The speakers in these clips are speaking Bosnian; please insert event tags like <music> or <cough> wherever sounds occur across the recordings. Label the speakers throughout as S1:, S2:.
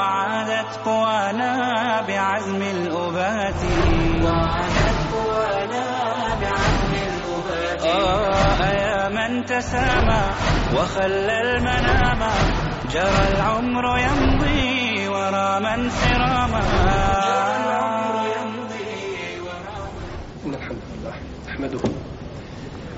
S1: وعادت قوانا بعزم الأبات. وعادت قوانا بعزم الأبات. آه يا من تسامى وخلى المنام. جرى العمر يمضي ورا من سراما جرى العمر يمضي ورا
S2: إن الحمد لله نحمده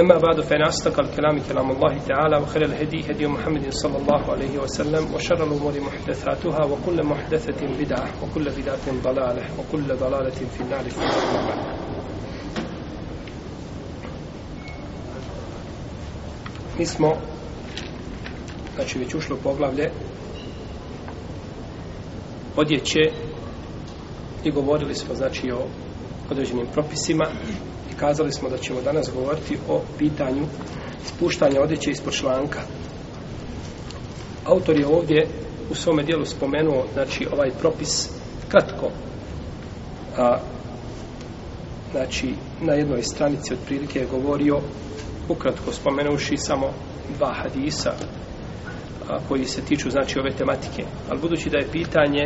S2: أما بعد فإن أصدق الكلام كلام الله تعالى وخير الهدي هدي محمد صلى الله عليه وسلم وشر الأمور محدثاتها وكل محدثة بدعة وكل بدعة ضلالة وكل ضلالة في النار في النار Mi smo, znači već ušlo poglavlje odjeće i govorili smo znači o određenim propisima i kazali smo da ćemo danas govoriti o pitanju spuštanja odjeće ispod članka. Autor je ovdje u svome dijelu spomenuo znači ovaj propis kratko a, znači na jednoj stranici otprilike je govorio ukratko spomenuši samo dva hadisa a, koji se tiču znači ove tematike ali budući da je pitanje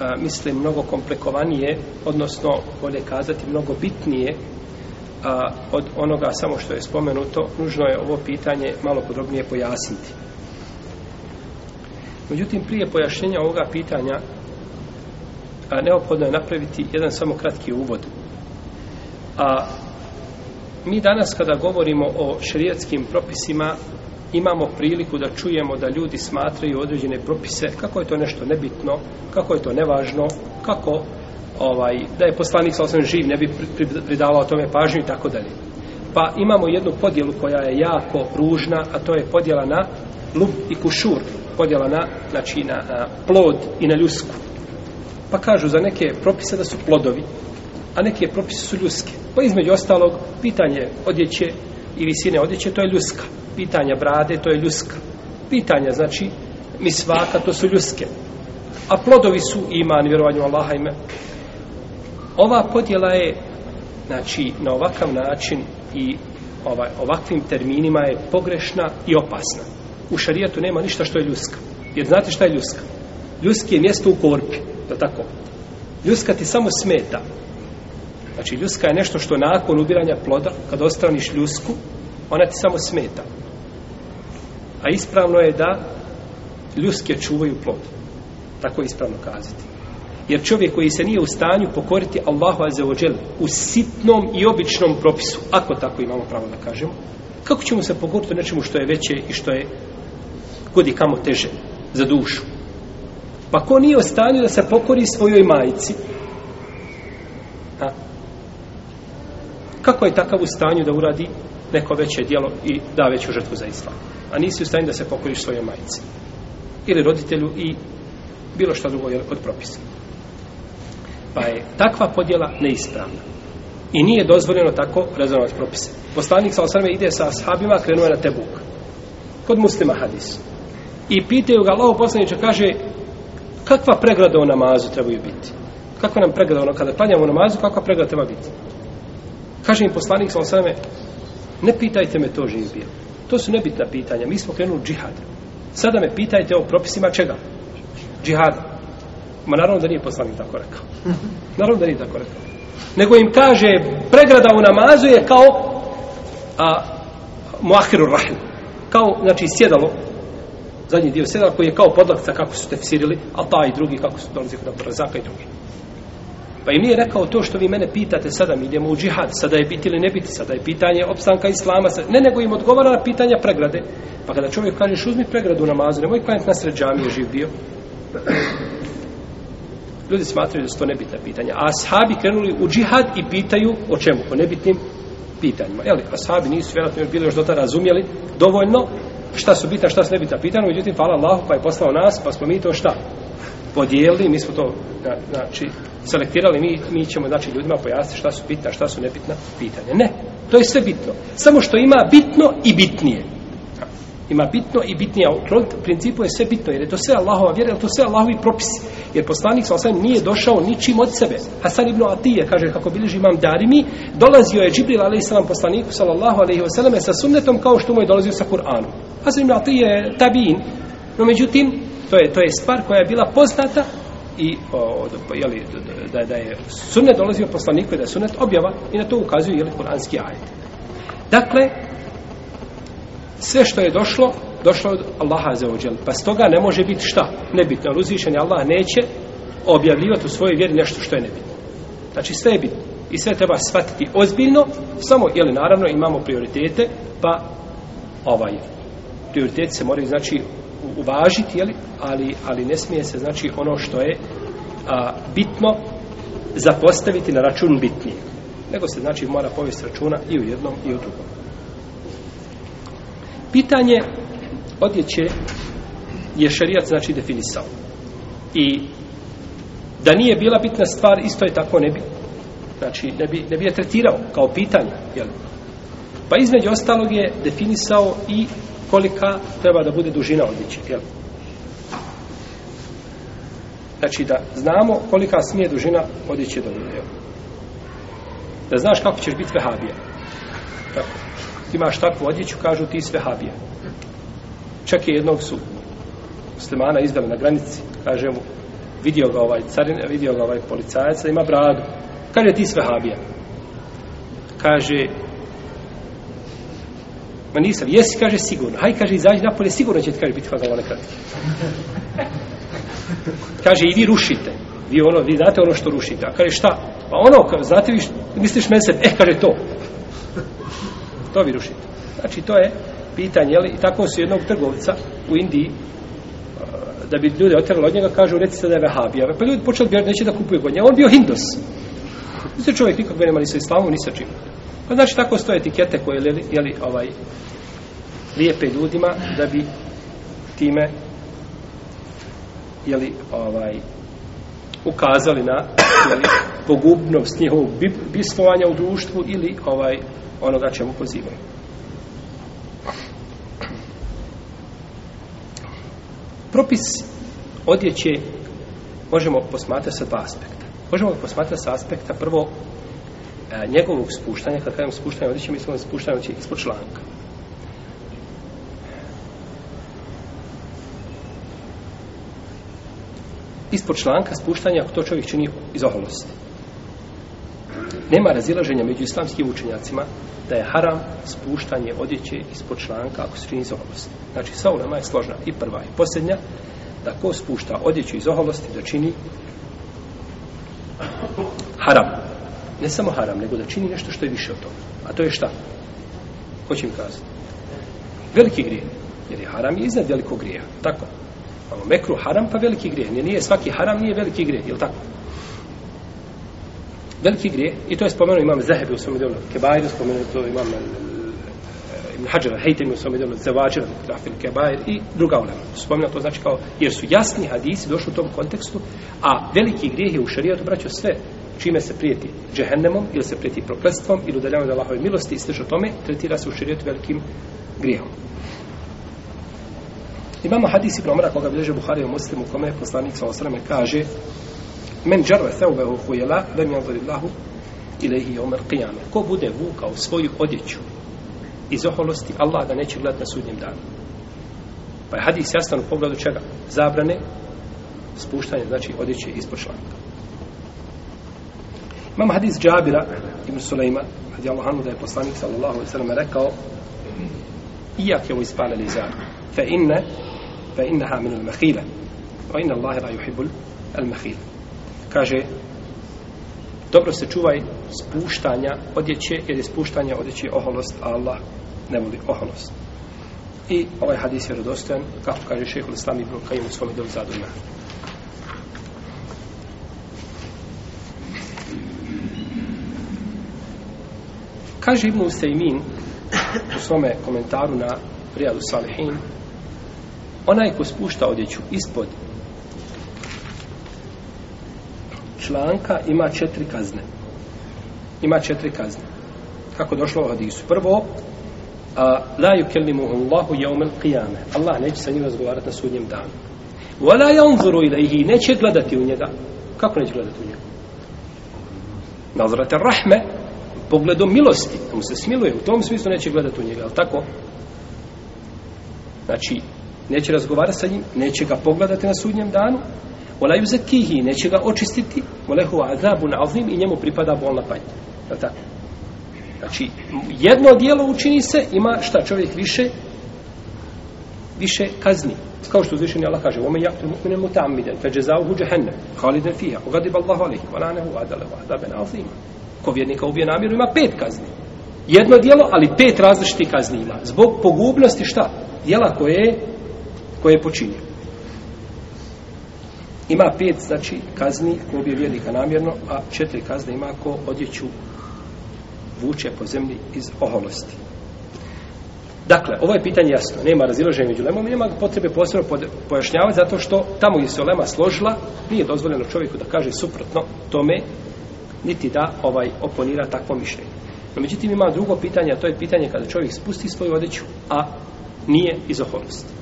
S2: a, mislim mnogo komplikovanije odnosno bolje kazati mnogo bitnije a, od onoga samo što je spomenuto nužno je ovo pitanje malo podrobnije pojasniti. Međutim prije pojašnjenja ovoga pitanja a, neophodno je napraviti jedan samo kratki uvod. A mi danas kada govorimo o šerijatskim propisima imamo priliku da čujemo da ljudi smatraju određene propise kako je to nešto nebitno, kako je to nevažno, kako ovaj, da je poslanik sa osam živ, ne bi pridavao tome pažnju i tako dalje. Pa imamo jednu podjelu koja je jako ružna, a to je podjela na lub i kušur, podjela na, znači na, na plod i na ljusku. Pa kažu za neke propise da su plodovi, a neke propise su ljuske. Pa između ostalog, pitanje odjeće i visine odjeće, to je ljuska. Pitanja brade, to je ljuska. Pitanja, znači, misvaka, to su ljuske. A plodovi su iman, vjerovanju Allaha ime. Ova podjela je, znači, na ovakav način i ovaj, ovakvim terminima je pogrešna i opasna. U šarijatu nema ništa što je ljuska. Jer znate šta je ljuska? Ljuski je mjesto u korpi, da tako? Ljuska ti samo smeta. Znači, ljuska je nešto što nakon ubiranja ploda, kad ostraniš ljusku, ona ti samo smeta. A ispravno je da ljuske čuvaju plod. Tako je ispravno kazati. Jer čovjek koji se nije u stanju pokoriti Allahu Azzawajal u sitnom i običnom propisu, ako tako imamo pravo da kažemo, kako ćemo se pokoriti nečemu što je veće i što je kudi kamo teže za dušu? Pa ko nije u stanju da se pokori svojoj majici? Ha? Kako je takav u stanju da uradi neko veće dijelo i da veću žrtvu za islam? A nisi u stanju da se pokoriš svojoj majici? Ili roditelju i bilo što drugo od propisa. Pa je takva podjela neispravna. I nije dozvoljeno tako razonovati propise. Poslanik sa osrame ide sa ashabima, krenuo na Tebuk. Kod muslima hadis. I pitaju ga, Allaho poslaniče kaže, kakva pregrada u namazu trebaju biti? Kakva nam pregrada ono, kada klanjamo namazu, kakva pregrada treba biti? Kaže im poslanik sa osrame, ne pitajte me to živ bio. To su nebitna pitanja. Mi smo krenuli džihad. Sada me pitajte o propisima čega? Džihada. Ma naravno da nije poslanik tako rekao. Naravno da nije tako rekao. Nego im kaže, pregrada u namazu je kao a, muahiru rahim. Kao, znači, sjedalo, zadnji dio sjedala koji je kao podlakca kako su tefsirili, a ta i drugi kako su dolazili kod Abdurazaka i drugi. Pa im nije rekao to što vi mene pitate, sada mi idemo u džihad, sada je biti ili ne biti, sada je pitanje opstanka islama, ne, nego im odgovara na pitanja pregrade. Pa kada čovjek kaže, uzmi pregradu u namazu, nemoj klanjati na sred džamije živ bio. <clears throat> Ljudi smatraju da su to nebitna pitanja. A ashabi krenuli u džihad i pitaju o čemu? O nebitnim pitanjima. Jel, ashabi nisu vjerojatno bili još do tada razumjeli dovoljno šta su bitna, šta su nebitna pitanja, međutim, hvala Allahu, pa je poslao nas, pa smo mi to šta? Podijelili, mi smo to, znači, selektirali, mi, mi ćemo, znači, ljudima pojasniti šta su bitna, šta su nebitna pitanja. Ne, to je sve bitno. Samo što ima bitno i bitnije. Ima bitno i bitnije. U principu je sve bitno, jer je to sve Allahova vjera, jer to sve Allahovi propisi. Jer poslanik sa osam nije došao ničim od sebe. Hasan ibn Atije, kaže, kako biliži imam Darimi, dolazio je Džibril, a.s. poslaniku, sallallahu alaihi wasallam, sa sunnetom kao što mu je dolazio sa Kur'anom. Hasan ibn Atije je tabin. No, međutim, to je, to je stvar koja je bila poznata i o, jeli, da, da je sunnet dolazio poslaniku i da je sunnet objava i na to ukazuju jeli, kuranski ajet. Dakle, sve što je došlo, došlo od Allaha za ođel. Pa stoga ne može biti šta? Nebitno. Ali uzvišen je Allah neće objavljivati u svojoj vjeri nešto što je nebitno. Znači sve je bitno. I sve treba shvatiti ozbiljno, samo, jeli naravno, imamo prioritete, pa ovaj, prioriteti se moraju, znači, uvažiti, jeli, ali, ali ne smije se, znači, ono što je a, bitno zapostaviti na račun bitnije. Nego se, znači, mora povesti računa i u jednom i u drugom. Pitanje odjeće je šerijat, znači definisao. I da nije bila bitna stvar, isto je tako ne bi. Znači, ne bi, ne bi je tretirao kao pitanje. Jel? Pa između ostalog je definisao i kolika treba da bude dužina odjeće. Jel? Znači, da znamo kolika smije dužina odjeće da bude. Jel? Da znaš kako ćeš biti vehabija. Tako imaš takvu odjeću, kažu ti sve habije. Čak je jednog su muslimana izdali na granici, kaže mu, vidio ga ovaj carin, vidio ga ovaj policajac, da ima bradu. Kaže ti sve habije. Kaže, ma nisam, jesi, kaže sigurno. Haj, kaže, izađi napolje, sigurno će ti, kaže, biti hvala kratke. Kaže, i vi rušite. Vi ono, vi znate ono što rušite. A kaže, šta? Pa ono, znate vi, misliš meni se, eh, kaže to. To vi rušite. Znači, to je pitanje, jel? I tako su jednog trgovca u Indiji, da bi ljude otjerali od njega, kažu, reci se da je vehabija. Pa ljudi počeli bi neće da kupuju kod njega. On bio hindus. Znači, čovjek nikakve nema ni sa islamom, ni sa čim. Pa znači, tako stoje etikete koje, jeli, jeli ovaj, lijepe ljudima, da bi time, jeli, ovaj, ukazali na jeli, pogubnost njihovog bistvovanja u društvu ili ovaj onoga čemu pozivaju. Propis odjeće možemo posmatrati sa dva aspekta. Možemo posmatrati sa aspekta prvo njegovog spuštanja, kad kažemo spuštanje odjeće, mislimo spuštanje odjeće ispod članka. Ispod članka spuštanja, ako to čovjek čini iz oholosti. Nema razilaženja među islamskim učenjacima da je haram spuštanje odjeće ispod članka ako se čini iz oholosti. Znači, sva ulema je složna i prva i posljednja da ko spušta odjeću iz oholosti da čini haram. Ne samo haram, nego da čini nešto što je više od toga. A to je šta? Ko će mi kazati? Veliki grijeh. Jer je haram je iznad velikog grijeha. Tako. Malo mekru haram pa veliki grijeh. Nije, nije svaki haram, nije veliki grijeh. Je tako? veliki grijeh. i to je spomenuo imam Zahebi u svom delu Kebair, spomenuo to imam eh, Ibn Hajar, Hejtem u svom delu Zevađer, Trafil Kebair i druga ulema. Spomenuo to znači kao, jer su jasni hadisi došli u tom kontekstu, a veliki grijeh je u šarijatu braćo sve čime se prijeti džehennemom ili se prijeti proklestvom ili udaljavanjem od Allahove milosti i slično tome, tretira se u širijetu velikim grijehom. Imamo hadis Ibn Omara koga bilježe Buhari u muslimu kome je poslanik sa osrame kaže men džarve theubehu hujela lem janzori Allahu ilaihi omer qiyame ko bude vukao svoju odjeću iz oholosti Allah da neće gledati na sudnjem danu pa je hadis jasno u pogledu čega zabrane spuštanje znači odjeće ispod šlanka imam hadis Džabira ibn Sulejma radi Allah da je poslanik sallallahu alaihi sallam rekao iak je u ispale lizar, fe fa inne fa inneha min al-makhila wa inna Allahe la yuhibbul al-makhila kaže dobro se čuvaj spuštanja odjeće, jer je spuštanje odjeće oholost, a Allah ne voli oholost. I ovaj hadis je rodostojan, kako kaže šehol Islam ibn Kajim u svome dolu zadu Kaže Ibn Usaymin u svome komentaru na Rijadu Salihin, onaj ko spušta odjeću ispod članka ima četiri kazne. Ima četiri kazne. Kako došlo u hadisu? Prvo, a, la yukellimu Allahu yawm qiyame. Allah neće sa njim razgovarati na sudnjem danu. Wala yanzuru ilayhi, neće gledati u njega. Kako neće gledati u njega? Nazrate rahme, pogledom milosti, da mu se smiluje, u tom smislu neće gledati u njega, ali tako? Znači, neće razgovarati sa njim, neće ga pogledati na sudnjem danu, ona ju zakihi, neće ga očistiti, molehu azabu na i njemu pripada bolna patnja. Je tako? Znači, jedno dijelo učini se, ima šta čovjek više, više kazni. Kao što uzvišeni Allah kaže, ome jaktu mu'mine muta'amiden, fe džezauhu džehennem, halide fiha, ugadib Allahu alihi, vala nehu adale, vada ben azima. Ko vjernika ubije namjeru ima pet kazni. Jedno dijelo, ali pet različitih kazni ima. Zbog pogubnosti šta? Dijela koje je, koje je počinio. Ima pet, znači, kazni ko ubije vjernika namjerno, a četiri kazne ima ko odjeću vuče po zemlji iz oholosti. Dakle, ovo je pitanje jasno. Nema razilaženja među lemom nema potrebe posebno pojašnjavati zato što tamo gdje se lema složila, nije dozvoljeno čovjeku da kaže suprotno tome, niti da ovaj oponira takvo mišljenje. No, međutim, ima drugo pitanje, a to je pitanje kada čovjek spusti svoju odjeću, a nije iz oholosti.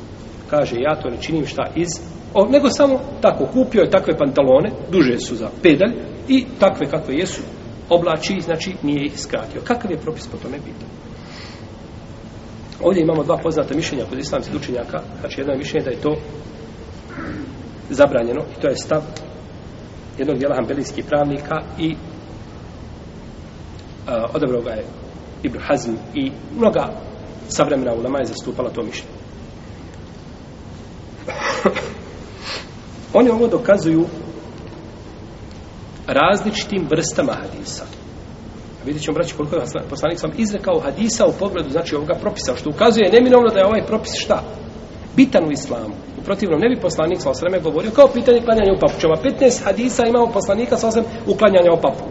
S2: Kaže, ja to ne činim šta iz O, nego samo tako, kupio je takve pantalone, duže su za pedalj i takve kakve jesu, oblači, znači nije ih skratio. Kakav je propis po tome biti? Ovdje imamo dva poznata mišljenja kod islamskih učenjaka, znači jedno je mišljenje da je to zabranjeno i to je stav jednog dijela hambelijskih pravnika i Eh, odabrao ga je Ibn Hazm i mnoga savremena ulema je zastupala to mišljenje. Oni ovo dokazuju različitim vrstama hadisa. A vidjet ćemo, braći, koliko je poslanik sam izrekao hadisa u pogledu, znači ovoga propisa, što ukazuje neminovno da je ovaj propis šta? Bitan u islamu. U protivnom, ne bi poslanik sa osreme govorio kao pitanje klanjanja u papućama. 15 hadisa imamo poslanika sa osreme uklanjanja u, papu,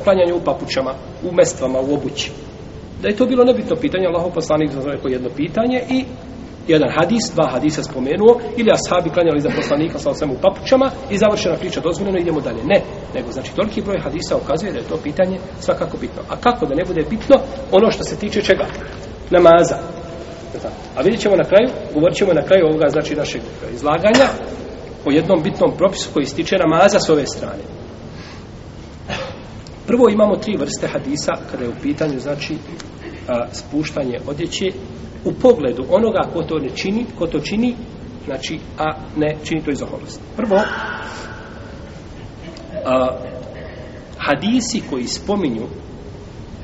S2: uklanjanja u papućama, u mestvama, u obući. Da je to bilo nebitno pitanje, Allahov poslanik sa osreme jedno pitanje i jedan hadis, dva hadisa spomenuo, ili ashabi klanjali za poslanika sa osam u papučama i završena priča dozvoljeno, idemo dalje. Ne, nego znači toliki broj hadisa ukazuje da je to pitanje svakako bitno. A kako da ne bude bitno ono što se tiče čega? Namaza. A vidjet ćemo na kraju, govorit ćemo na kraju ovoga, znači našeg izlaganja, o jednom bitnom propisu koji stiče namaza s ove strane. Prvo imamo tri vrste hadisa kada je u pitanju, znači, a, spuštanje odjeće u pogledu onoga ko to ne čini, ko to čini, znači, a ne čini to iz oholosti. Prvo, a, hadisi koji spominju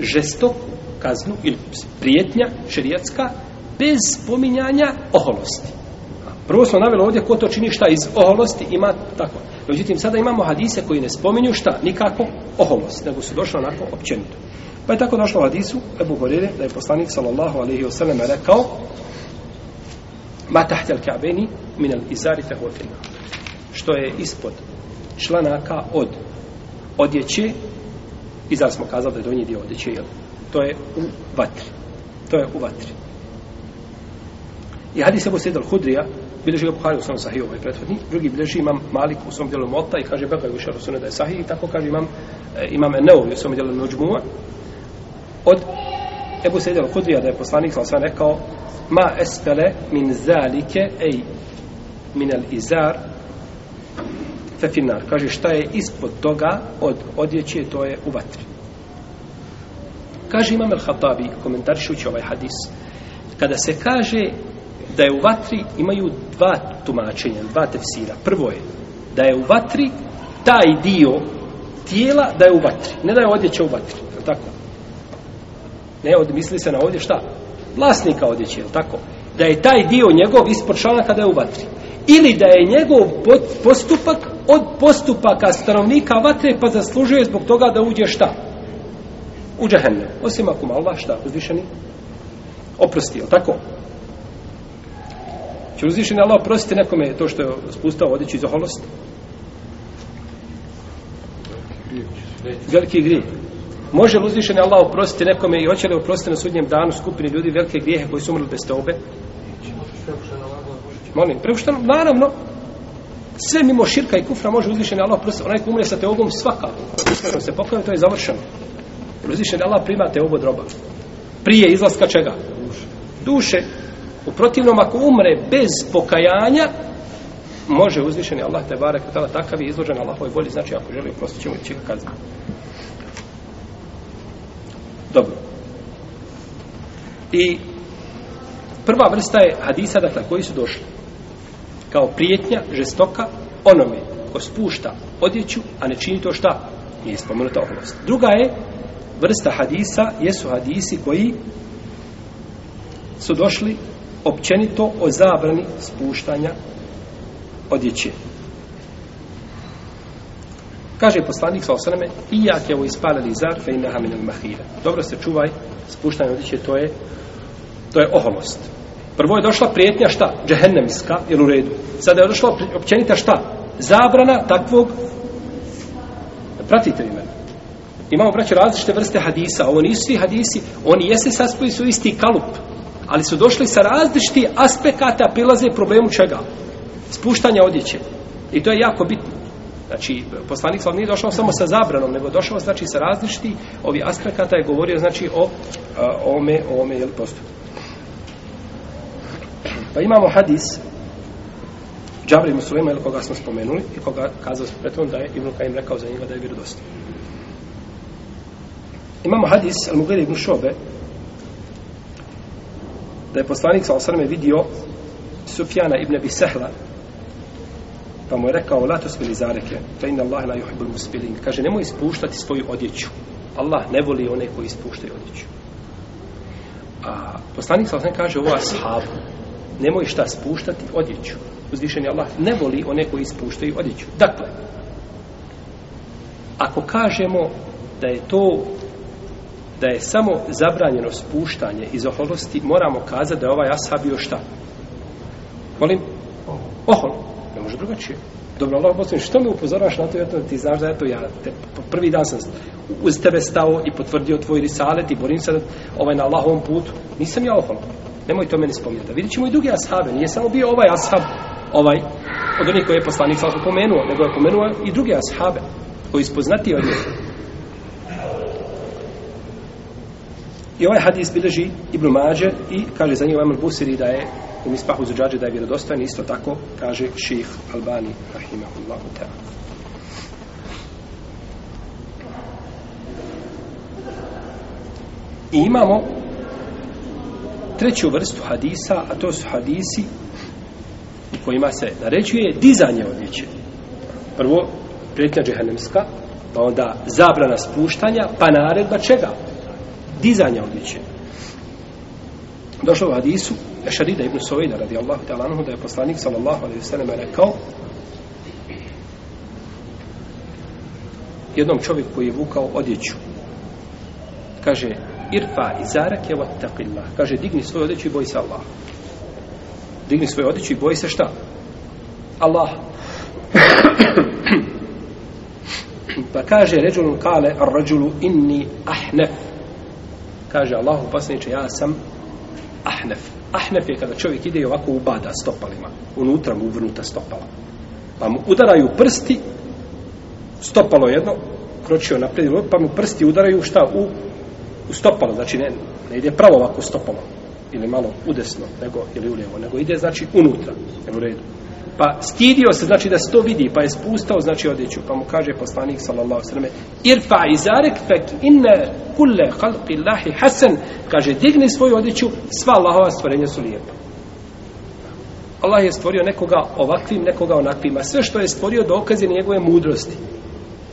S2: žestoku kaznu ili prijetnja šerijatska bez spominjanja oholosti. Prvo smo navjeli ovdje ko to čini šta iz oholosti ima tako. Međutim, sada imamo hadise koji ne spominju šta, nikako oholost, nego su došli onako općenito. Pa je tako došlo u hadisu Ebu Horire da je poslanik sallallahu alaihi wasallam rekao ma tahtel ka'beni min al izari fe što je ispod članaka od odjeće i zar smo kazali da je donji dio odjeće jel? to je u vatri to je u vatri i hadis Ebu Sejid al-Hudrija bilježi ga Buhari u svom sahiju ovaj prethodni. Drugi bilježi imam Malik u svom djelu Mota i kaže Bega Gušar ušao da je sahih i tako kaže imam eh, imam Neovi u svom djelu Nođmua od Ebu Sejid al-Hudrija da je poslanik sam rekao ma espele min zalike ej min al-izar fe finar kaže šta je ispod toga od odjeće to je u vatri kaže imam al-Hatabi komentarišući ovaj hadis kada se kaže da je u vatri imaju dva tumačenja dva tefsira prvo je da je u vatri taj dio tijela da je u vatri ne da je odjeća u vatri tako Ne, od, misli se na ovdje šta? Vlasnika odjeće, je tako? Da je taj dio njegov ispod članaka da je u vatri. Ili da je njegov postupak od postupaka stanovnika vatre pa zaslužuje zbog toga da uđe šta? U džahennem. Osim ako mu Allah šta uzvišeni oprosti, je tako? Će uzvišen Allah oprostiti nekome to što je spustao vodići iz oholosti? Veliki grijeh. Može li uzvišen Allah oprostiti nekome i hoće li oprostiti na sudnjem danu skupini ljudi velike grijehe koji su umrli bez tobe? Molim, prepušteno, naravno, sve mimo širka i kufra može uzvišen Allah oprostiti. Onaj ko umre sa teobom svakako. Iskreno se pokloni, to je završeno. Uzvišen Allah prima teobu od roba. Prije izlaska čega? Duše. U protivnom, ako umre bez pokajanja, može uzvišeni Allah te barek tala takav je izložen Allahovoj volji, znači ako želi oprostit ćemo će ga kazniti. Dobro. I prva vrsta je hadisa, dakle, koji su došli kao prijetnja, žestoka, onome ko spušta odjeću, a ne čini to šta? Nije spomenuta oholost. Druga je vrsta hadisa, jesu hadisi koji su došli općenito o zabrani spuštanja odjeće. Kaže poslanik sa osaname, iak je ovo ispalili zar, fe inaha min mahira. Dobro se čuvaj, spuštanje odjeće, to je, to je oholost. Prvo je došla prijetnja šta? Džehennemska, jel u redu. Sada je došla općenita šta? Zabrana takvog Pratite vi mene. Imamo, braće, različite vrste hadisa. Ovo nisu svi hadisi. Oni jeste saspoji su isti kalup. Ali su došli sa različitih aspekata prilaze problemu čega? Spuštanja odjeće. I to je jako bitno. Znači, poslanik Slav nije došao samo sa zabranom, nego došao znači sa različiti ovi aspekata je govorio znači o a, ome, ome jel postupku. Pa imamo hadis Džabri Musulima, ili koga smo spomenuli, i koga kazao smo pretom da je Ibn Kajim rekao za njega da je vjerodostan. Imamo hadis Al-Mughir ibn Šobe, da je poslanik sa osrme vidio Sufjana ibn Abi Sehla, pa mu je rekao, la tusbili zareke, fe inna Allah la yuhibbul musbilin. Kaže, nemoj ispuštati svoju odjeću. Allah ne voli one koji ispuštaju odjeću. A poslanik sa osrme kaže ovo ashabu, nemoj šta spuštati odjeću. Uzvišen je Allah ne voli one koji ispuštaju odjeću. Dakle, ako kažemo da je to da je samo zabranjeno spuštanje iz oholosti, moramo kazati da je ovaj ashab bio šta? Molim? Ohol. Ne može drugačije. Dobro, Allah posljedno, što me upozoraš na to? Ja ti znaš da je to ja. Te, prvi dan sam uz tebe stao i potvrdio tvoj risalet i borim se ovaj na Allahovom putu. Nisam ja ohol. Nemoj to meni spominjati. Vidjet ćemo i drugi ashabe. Nije samo bio ovaj ashab, ovaj, od onih koje je poslanik sam pomenuo, nego je pomenuo i drugi ashabe koji ispoznati od njih. I ovaj hadis bileži Ibn Mađe i kaže za njih Imam Busiri da je u mispahu zuđađe da je vjerodostojan isto tako kaže ših Albani rahimahullahu ta'ala. I imamo treću vrstu hadisa, a to su hadisi u kojima se naređuje dizanje odjeće. Prvo, prijetnja džehennemska, pa onda zabrana spuštanja, pa naredba čega? Dizanja odjeće. Došlo u hadisu Ešarida ibn Sovejda radijallahu ta'ala anhu da je poslanik sallallahu alaihi sallam rekao jednom čovjeku koji je vukao odjeću kaže irfa izarak je vattaqillah. Kaže, digni svoju odjeću i boj se Allah. Digni svoju odjeću i boj se šta? Allah. <clears throat> pa kaže, ređulun kale, ar ređulu inni ahnef. Kaže, Allahu poslaniče, ja sam ahnef. Ahnef je kada čovjek ide i ovako ubada stopalima. Unutra mu uvrnuta stopala. Pa mu udaraju prsti, stopalo jedno, kročio naprijed, pa mu prsti udaraju šta? U u stopalo, znači ne, ne ide pravo ovako stopalo, ili malo udesno, nego, ili ulijevo, nego ide, znači, unutra, u redu. Pa stidio se, znači, da se to vidi, pa je spustao, znači, odjeću, pa mu kaže poslanik, sallallahu sallam, irfa izarek fek inne kulle halqi Allahi hasan, kaže, digni svoju odjeću, sva Allahova stvorenja su lijepa. Allah je stvorio nekoga ovakvim, nekoga onakvim, a sve što je stvorio dokaz je njegove mudrosti.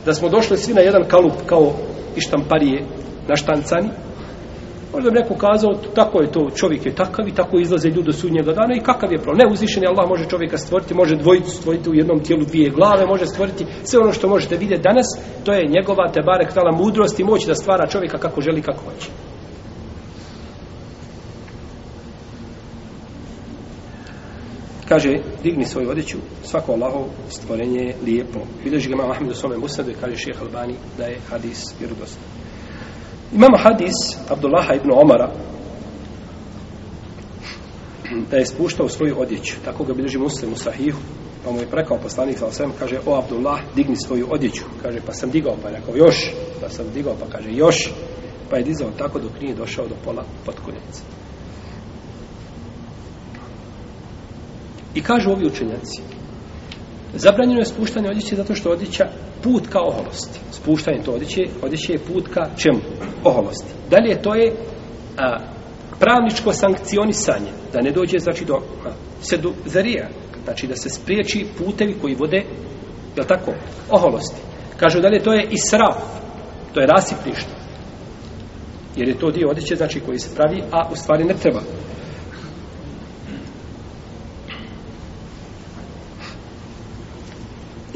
S2: Da smo došli svi na jedan kalup kao i štamparije, naštancani, Možda bi neko kazao, tako je to, čovjek je takav i tako izlaze ljudi do sudnjega dana i kakav je problem. Ne, uzvišen je Allah može čovjeka stvoriti, može dvojicu stvoriti u jednom tijelu dvije glave, može stvoriti sve ono što možete vidjeti danas, to je njegova tebarek tala mudrost i moć da stvara čovjeka kako želi, kako hoće. kaže, digni svoju odjeću, svako Allahov stvorenje je lijepo. Bileži ga imam Ahmed u svome musadu i kaže šeheh Albani da je hadis vjerodostan. Imamo hadis Abdullaha ibn Omara da je spuštao svoju odjeću. Tako ga bilježi muslim u sahihu. Pa mu je prekao poslanik sa osvijem, kaže, o Abdullah, digni svoju odjeću. Kaže, pa sam digao, pa je rekao, još. Pa sam digao, pa kaže, još. Pa je dizao tako dok nije došao do pola potkonjice. I kažu ovi učenjaci, zabranjeno je spuštanje odjeće zato što odjeća put ka oholosti. Spuštanje to odjeće, odjeće je put ka čemu? Oholosti. Dalje to je a, pravničko sankcionisanje, da ne dođe znači do a, zarija, znači da se spriječi putevi koji vode, je tako, oholosti. Kažu dalje to je israf, to je rasipništvo. Jer je to dio odjeće, znači koji se pravi, a u stvari ne treba.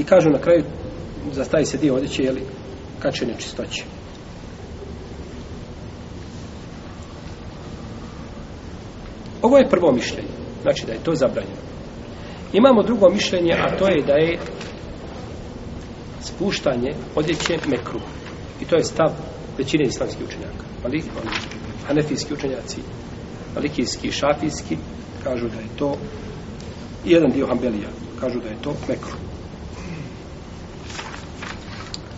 S2: I kažu na kraju, za taj se dio odjeće, jeli, kačenje čistoće Ovo je prvo mišljenje. Znači da je to zabranjeno. Imamo drugo mišljenje, a to je da je spuštanje odjeće mekru. I to je stav većine islamskih učenjaka. Ali, oni, hanefijski učenjaci, malikijski, šafijski, kažu da je to jedan dio hambelija, kažu da je to mekru.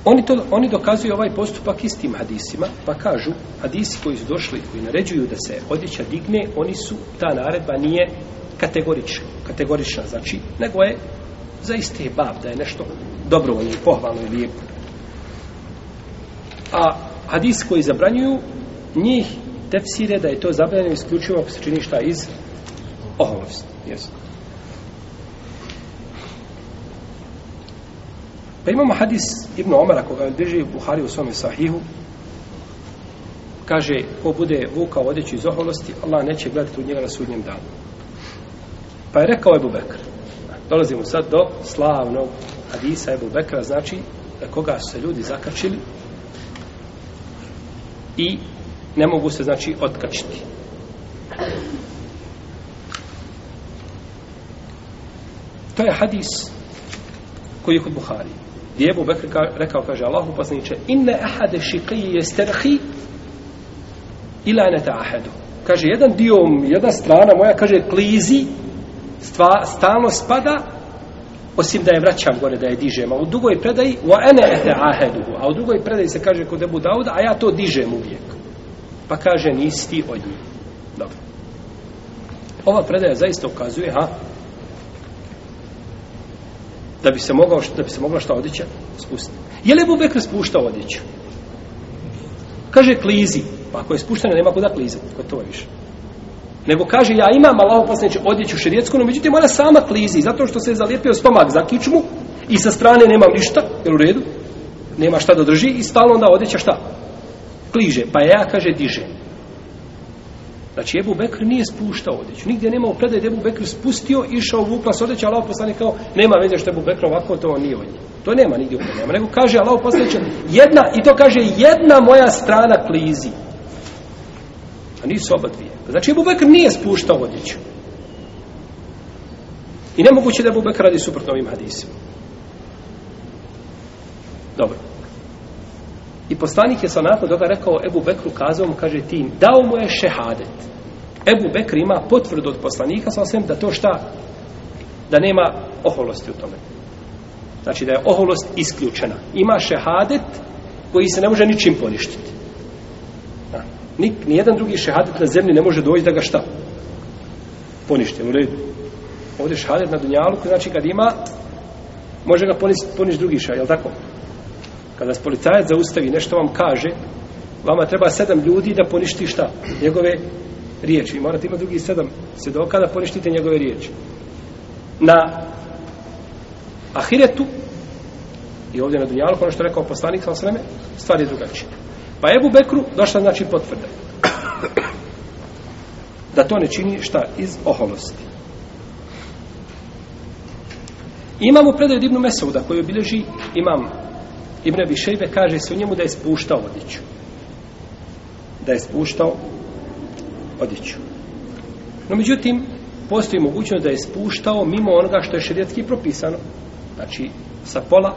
S2: Oni, to, oni dokazuju ovaj postupak istim hadisima, pa kažu, hadisi koji su došli, koji naređuju da se odjeća digne, oni su, ta naredba nije kategorična, kategorična znači, nego je za iste bab, da je nešto dobrovoljno i pohvalno i lijepo. A hadis koji zabranjuju, njih tefsire da je to zabranjeno isključivo ako se čini šta iz oholosti. Jesu. Pa imamo hadis Ibn Omara koga drži Buhari u svome sahihu. Kaže, ko bude vukao odjeću iz oholosti, Allah neće gledati u njega na sudnjem danu. Pa je rekao Ebu Bekr. Dolazimo sad do slavnog hadisa Ebu Bekra, znači da koga su se ljudi zakačili i ne mogu se, znači, otkačiti. To je hadis koji je kod Buhari. Gdje je Ebu Bekr rekao, kaže Allahu poslaniče, inne ahade šiqiji je sterhi ila neta ahedu. Kaže, jedan dio, jedna strana moja, kaže, klizi, stva, stalno spada, osim da je vraćam gore, da je dižem. A u drugoj predaji, wa ene ete ahedu. A u drugoj predaji se kaže kod Ebu Dauda, a ja to dižem uvijek. Pa kaže, nisi ti od njih. Dobro. Ova predaja zaista ukazuje, ha, da bi se mogao da bi se mogla šta odjeća spustiti. Je li Abu Bekr spuštao odjeću? Kaže klizi. Pa ako je spuštena nema kuda klizati. Ko to je više? Nego kaže ja imam Allahu poslanice odjeću šerijetsku, no međutim ona sama klizi zato što se je zalijepio stomak za kičmu i sa strane nemam ništa, je u redu? Nema šta da drži i stalno onda odjeća šta? Kliže. Pa ja kaže diže. Znači, Ebu Bekr nije spuštao odjeću. Nigdje nema u predaj da Ebu Bekr spustio, išao, vukla s odjeća, Allah poslani kao, nema veze što Ebu Bekr ovako, to on nije on. To nema nigdje u predaj. Nego kaže Allah poslani, jedna, i to kaže, jedna moja strana klizi. A nisu oba dvije. Znači, Ebu Bekr nije spuštao odjeću. I nemoguće da Ebu Bekr radi suprotno ovim hadisima. Dobro. I poslanik je sa nakon toga rekao Ebu Bekru, kazao mu, kaže ti, dao mu je šehadet. Ebu Bekr ima potvrdu od poslanika, sa osvijem, da to šta? Da nema oholosti u tome. Znači da je oholost isključena. Ima šehadet koji se ne može ničim poništiti. Da. Nik, nijedan drugi šehadet na zemlji ne može doći da ga šta? Poništi. U redu. Ovdje šehadet na Dunjalu, znači kad ima, može ga poništiti poništi drugi šehadet, je tako? Kada vas policajac zaustavi, nešto vam kaže, vama treba sedam ljudi da poništi šta? Njegove riječi. I morate imati drugi sedam svjedoka da poništite njegove riječi. Na ahiretu i ovdje na dunjalu, ono što je rekao poslanik, sa osreme, stvar je drugačija. Pa Ebu Bekru došla znači potvrda. da to ne čini šta iz oholosti. Imamo predaj od Ibnu Mesauda koji obilježi imam Ibn Abi Šejbe kaže se u njemu da je spuštao odjeću. Da je spuštao odjeću. No međutim, postoji mogućnost da je spuštao mimo onoga što je šerijetski propisano. Znači, sa pola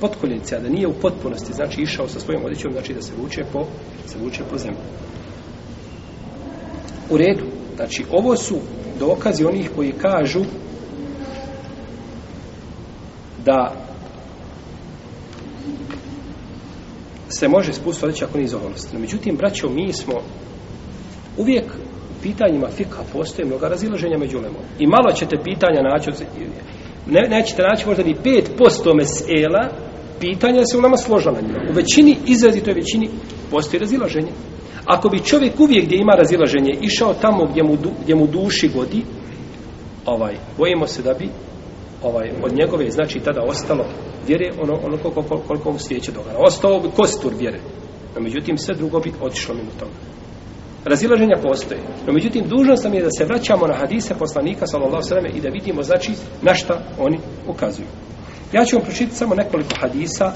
S2: potkoljenice, a da nije u potpunosti, znači išao sa svojom odjećom, znači da se vuče po, se vuče po zemlji. U redu. Znači, ovo su dokazi onih koji kažu da se može spustiti odjeća ako nije izoholnost. No, međutim, braćo, mi smo uvijek u pitanjima fika postoje mnoga razilaženja među lemom. I malo ćete pitanja naći, ne, nećete naći možda ni 5% mesela, pitanja se u nama složila na njima. U većini, izrazitoj većini, postoji razilaženje. Ako bi čovjek uvijek gdje ima razilaženje išao tamo gdje mu, gdje mu duši godi, ovaj, bojimo se da bi ovaj, od njegove, znači tada ostalo vjere ono, ono koliko, koliko, koliko u svijeće dogara. Ostao bi kostur vjere. No, međutim, sve drugo bi otišlo mimo toga. Razilaženja postoje. No, međutim, dužan sam je da se vraćamo na hadise poslanika, sallallahu sallam, i da vidimo, znači, na šta oni ukazuju. Ja ću vam pročitati samo nekoliko hadisa.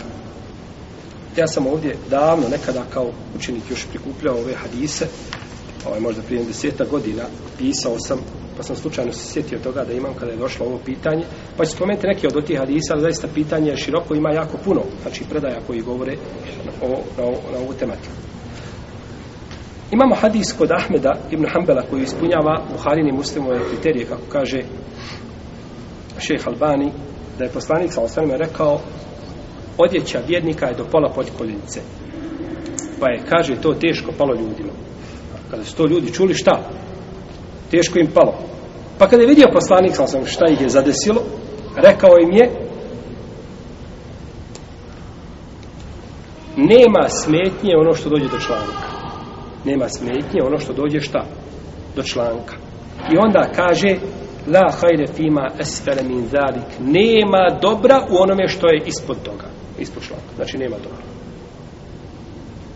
S2: Ja sam ovdje davno, nekada kao učenik još prikupljao ove hadise, ovaj, možda prije deseta godina, pisao sam pa sam slučajno se sjetio toga da imam kada je došlo ovo pitanje, pa ću spomenuti neke od tih hadisa, ali zaista pitanje je široko, ima jako puno, znači predaja koji govore o, na, na ovu tematiku. Imamo hadis kod Ahmeda ibn Hanbala koji ispunjava Buharini muslimove kriterije, kako kaže šejh Albani, da je poslanik sa osvrame rekao odjeća vjernika je do pola podkoljenice. Pa je, kaže, to teško palo ljudima. Kada su to ljudi čuli šta? Teško im palo. Pa kada je vidio poslanik, sam šta ih je zadesilo, rekao im je, nema smetnje ono što dođe do članka. Nema smetnje ono što dođe šta? Do članka. I onda kaže, la hajde fima esfere min zalik. Nema dobra u onome što je ispod toga. Ispod članka. Znači nema dobra.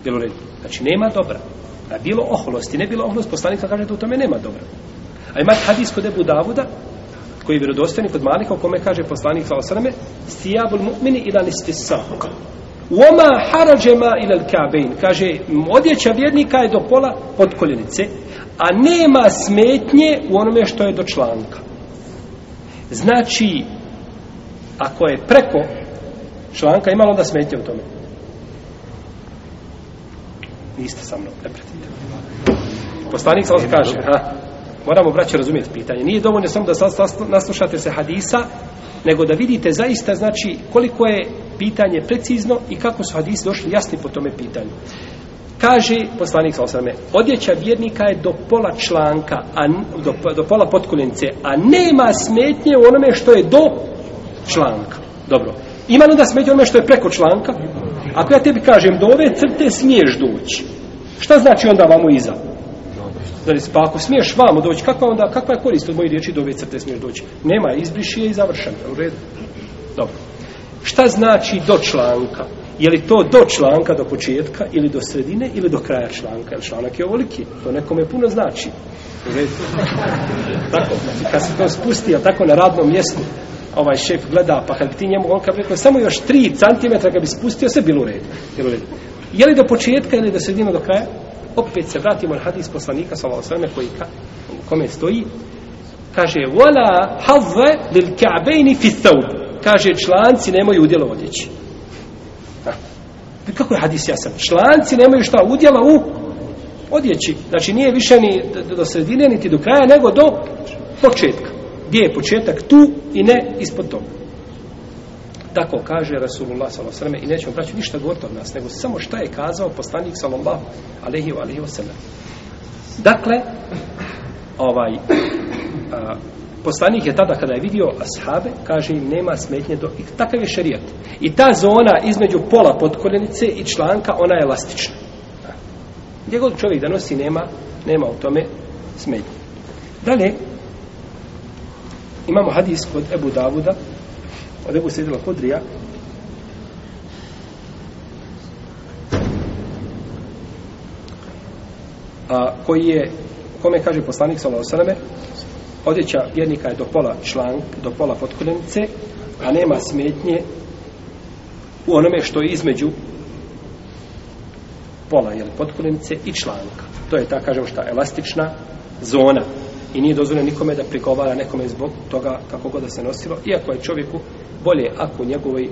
S2: Bilo redu. Znači nema dobra. A bilo oholosti, ne bilo oholost, poslanika kaže da u tome nema dobra. A ima hadis kod Ebu Davuda, koji je vjerodostojni kod Malika, u kome kaže poslanik sa osrame, stijabul mu'mini ila istisahu. Uoma harađema ila l'kabein. Kaže, odjeća vjernika je do pola pod koljenice, a nema smetnje u onome što je do članka. Znači, ako je preko članka, imalo da smetnje u tome. Niste sa mnom, ne pretite. Poslanik sa kaže, ha, moramo braće razumjeti pitanje. Nije dovoljno samo da naslušate se hadisa, nego da vidite zaista znači koliko je pitanje precizno i kako su hadisi došli jasni po tome pitanju. Kaže poslanik sa osrame, odjeća vjernika je do pola članka, a, do, do pola potkoljenice, a nema smetnje u onome što je do članka. Dobro. Ima li da smetnje onome što je preko članka? Ako ja tebi kažem, do ove crte smiješ doći. Šta znači onda vamo iza? Znači, pa ako smiješ vamo doći, kakva, onda, kakva je korist od mojih riječi do ove crte smiješ doći? Nema, izbriši je i završeno. U redu. Dobro. Šta znači do članka? Je li to do članka, do početka, ili do sredine, ili do kraja članka? Jer članak je ovoliki. To nekome puno znači. U redu. Tako, znači, kad se to spusti, tako na radnom mjestu, ovaj šef gleda, pa kad bi ti njemu, on kad rekao, samo još 3 cm kad bi spustio, sve bilo u redu. Bilo u redu. Je li do početka ili do sredine, do kraja? opet se vratimo na hadis poslanika sallallahu alejhi koji ka, kome stoji kaže vola hazza lil ka'bejni fi thawb kaže članci nemaju udjela u odjeći ha. kako je hadis jasan članci nemaju šta udjela u odjeći znači nije više ni do sredine niti do kraja nego do početka gdje je početak tu i ne ispod toga Tako kaže Rasulullah sallallahu i nećemo braći ništa govoriti od nas, nego samo šta je kazao poslanik sallallahu alaihi wa alaihi wa Dakle, ovaj a, poslanik je tada kada je vidio ashabe, kaže im nema smetnje do i takav je šerijat. I ta zona između pola podkoljenice i članka, ona je elastična. Gdje god čovjek da nosi, nema, nema u tome smetnje. Dalje, imamo hadis kod Ebu Davuda, od Ebu Sedila Kudrija, a, koji je kome kaže poslanik sallallahu alejhi odjeća vjernika je do pola člank, do pola potkoljenice, a nema smetnje u onome što je između pola, jel, potkoljenice i članka. To je ta, kažemo šta, elastična zona. I nije dozvoljeno nikome da prigovara nekome zbog toga kako god da se nosilo, iako je čovjeku bolje ako njegovoj,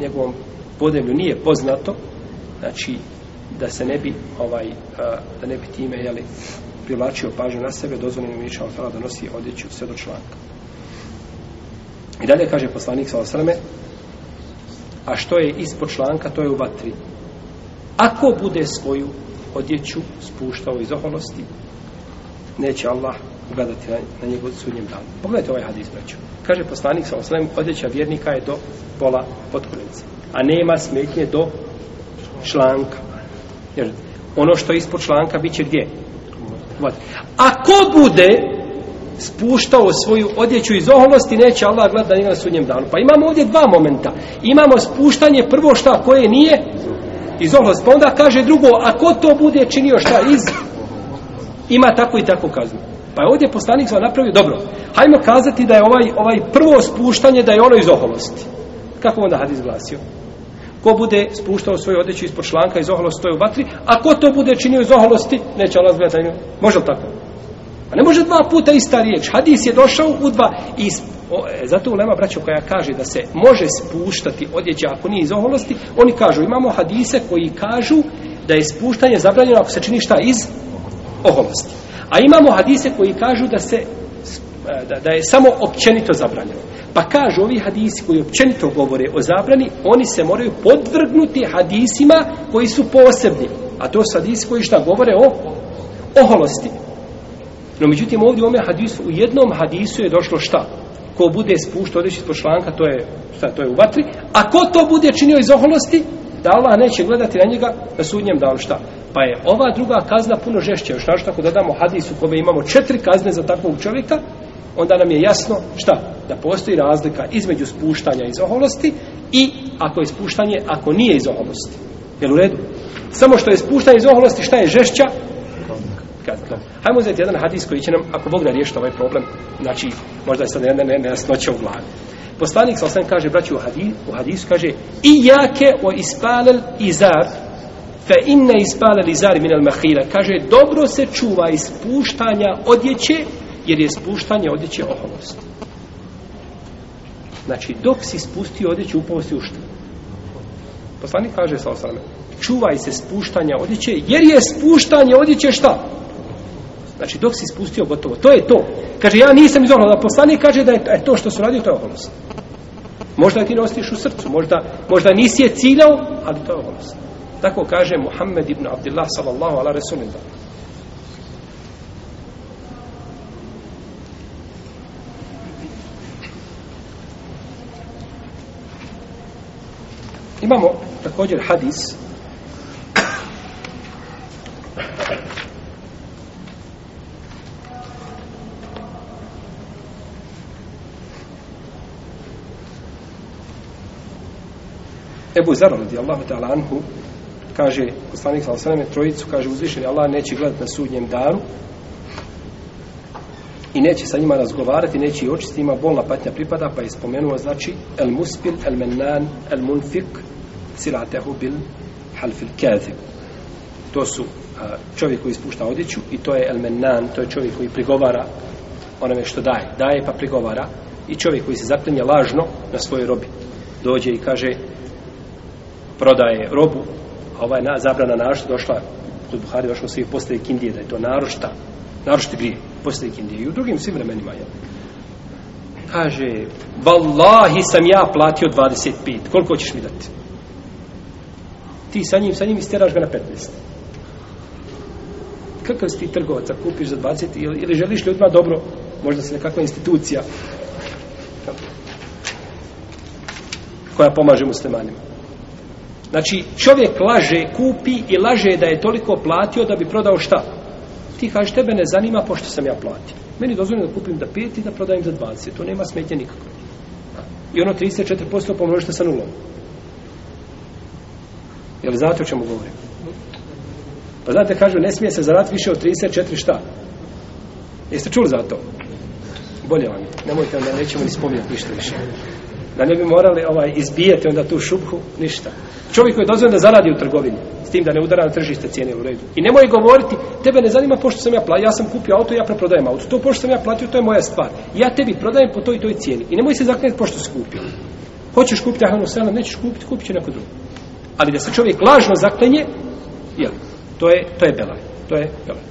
S2: njegovom podemlju nije poznato, znači da se ne bi ovaj da ne bi time jeli, privlačio pažnju na sebe, dozvoljeno mi išao da nosi odjeću sve do članka. I dalje kaže poslanik sa osrame, a što je ispod članka, to je u vatri. Ako bude svoju odjeću spuštao iz oholosti, neće Allah ugledati na, na njegov sudnjem danu. Pogledajte ovaj hadis, braću. Kaže poslanik sa osrme, odjeća vjernika je do pola potkoljenice. a nema smetnje do članka. Jer ono što je ispod članka bit će gdje? Ako bude spuštao svoju odjeću iz oholosti, neće Allah gledati na njega na sudnjem danu. Pa imamo ovdje dva momenta. Imamo spuštanje prvo šta koje nije iz oholosti. Pa onda kaže drugo, ako to bude činio šta iz ima tako i tako kaznu. Pa je ovdje poslanik sva napravio, dobro, hajmo kazati da je ovaj, ovaj prvo spuštanje da je ono iz oholosti. Kako onda hadis glasio? Ko bude spuštao svoju odjeću ispod članka iz oholosti, stoje u vatri, a ko to bude činio iz oholosti, neće Allah gledati. Može li tako? A ne može dva puta ista riječ. Hadis je došao u dva i o, e, zato u Lema braćo koja kaže da se može spuštati odjeća ako nije iz oholosti, oni kažu, imamo hadise koji kažu da je spuštanje zabranjeno ako se čini šta iz oholosti. A imamo hadise koji kažu da se e, da, da je samo općenito zabranjeno. Pa kažu ovi hadisi koji općenito govore o zabrani, oni se moraju podvrgnuti hadisima koji su posebni. A to su hadisi koji šta govore o oholosti. No međutim ovdje u ome hadisu, u jednom hadisu je došlo šta? Ko bude spuštao odreći ispod članka, to je, šta, to je u vatri. A ko to bude činio iz oholosti? Da Allah neće gledati na njega na sudnjem danu šta? Pa je ova druga kazna puno žešća. Još našto ako dodamo hadisu kome imamo četiri kazne za takvog čovjeka, onda nam je jasno šta? Da postoji razlika između spuštanja iz oholosti i ako je spuštanje, ako nije iz oholosti. Jel u redu? Samo što je spuštanje iz oholosti, šta je žešća? Kazna. Hajmo uzeti jedan hadis koji će nam, ako Bog da riješiti ovaj problem, znači, možda je sad jedna nejasnoća u glavi. Poslanik sa osam kaže, braći u, hadis, u hadisu, kaže, i jake o ispalel izar, fe inne ispalel izar minel mahira. Kaže, dobro se čuva ispuštanja odjeće, jer je spuštanje odjeće oholost. Znači, dok si spustio odjeću, upao si u što? Poslanik kaže sa osam, čuvaj se spuštanja odjeće, jer je spuštanje odjeće šta? Znači, dok si spustio gotovo. To je to. Kaže, ja nisam iz oholosti. A poslanik kaže da je e, to što su radio, to je oholost. Možda ti nosiš u srcu, možda, možda nisi je ciljao, ali to je oholost. Tako kaže Muhammed ibn Abdullah sallallahu ala rasulillah. Imamo također hadis Ebu Zara radijallahu ta'ala anhu kaže, poslanik sallallahu alejhi ve trojicu kaže uzvišeni Allah neće gledati na sudnjem danu i neće sa njima razgovarati, neće i očistiti, ima bolna patnja pripada, pa je spomenuo, znači, el muspil, el mennan, el munfik, silatehu bil halfil kazib. To su a, čovjek koji ispušta odjeću i to je el mennan, to je čovjek koji prigovara onome što daje. Daje pa prigovara i čovjek koji se zaklinje lažno na svojoj robi. Dođe i kaže, prodaje robu, a ova je na, zabrana narošta došla, kod Buhari došlo svih postaje kindije, da je to narošta, narošta grije, postaje kindije. I u drugim svim vremenima je. Kaže, vallahi sam ja platio 25, koliko ćeš mi dati? Ti sa njim, sa njim istjeraš ga na 15. Kakav si ti trgovac, kupiš za 20 ili, ili želiš ljudima dobro, možda se nekakva institucija koja pomaže muslimanima. Znači, čovjek laže, kupi i laže da je toliko platio da bi prodao šta? Ti kažeš, tebe ne zanima pošto sam ja platio. Meni dozvoljeno da kupim da 5 i da prodajem za 20. To nema smetnje nikako. I ono 34% pomnožite sa nulom. Je li znate o čemu govorim? Pa znate, kažu, ne smije se zaraditi više od 34 šta? Jeste čuli za to? Bolje vam je. Nemojte onda, nećemo ni spominjati ništa više. Da ne bi morali ovaj, izbijati onda tu šubhu, ništa. Čovjek koji je dozvoljeno da zaradi u trgovini, s tim da ne udara na tržište cijene u redu. I nemoj govoriti, tebe ne zanima pošto sam ja platio, ja sam kupio auto, ja preprodajem auto. To pošto sam ja platio, to je moja stvar. Ja tebi prodajem po toj i toj cijeni. I nemoj se zakljeti pošto si kupio. Hoćeš kupiti ahanu selam, nećeš kupiti, kupit će neko drugo. Ali da se čovjek lažno zaklenje, jel, to je, to je belaj. To je belaj.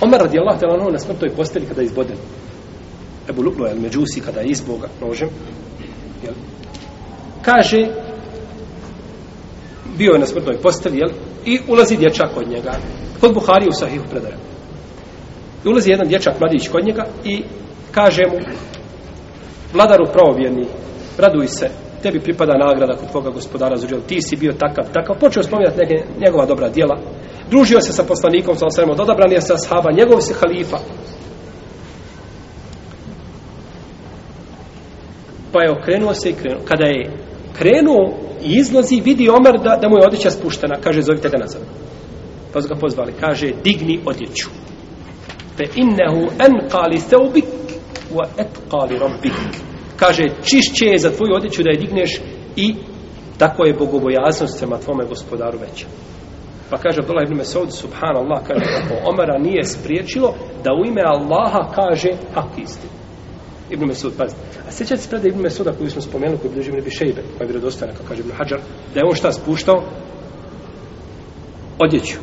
S2: Omer radijallahu ta'ala na smrtoj posteli kada je izboden. Ebu Luklo el međusi kada je izboga nožem. Jel? Kaže bio je na smrtnoj postavi jel? i ulazi dječak kod njega. Kod Buhari u sahihu predaje. I ulazi jedan dječak mladić kod njega i kaže mu vladaru pravovjerni raduj se tebi pripada nagrada kod tvoga gospodara Zuđel, ti si bio takav, takav, počeo spominjati neke njegova dobra djela, družio se sa poslanikom, sa osvrame, odabran je sa sahaba, njegov si halifa. Pa je okrenuo se i krenuo. Kada je krenuo i izlazi, vidi Omer da, da mu je odjeća spuštena, kaže, zovite ga nazad. Pa su ga pozvali, kaže, digni odjeću. Fe innehu enkali seubik wa etkali rabbik kaže čišće je za tvoju odjeću da je digneš i tako je bogobojaznost prema tvome gospodaru veća. Pa kaže Abdullah ibn Mesaud, subhanallah, kaže tako, Omara nije spriječilo da u ime Allaha kaže hak istinu. Ibn Mesud, pazite. A sjećate se predaje Ibn Mesuda koju smo spomenuli, koji je bilježi Ibn Šejbe, koja je vjerodostojna, kao kaže Ibn Hajar, da je on šta spuštao? Odjeću.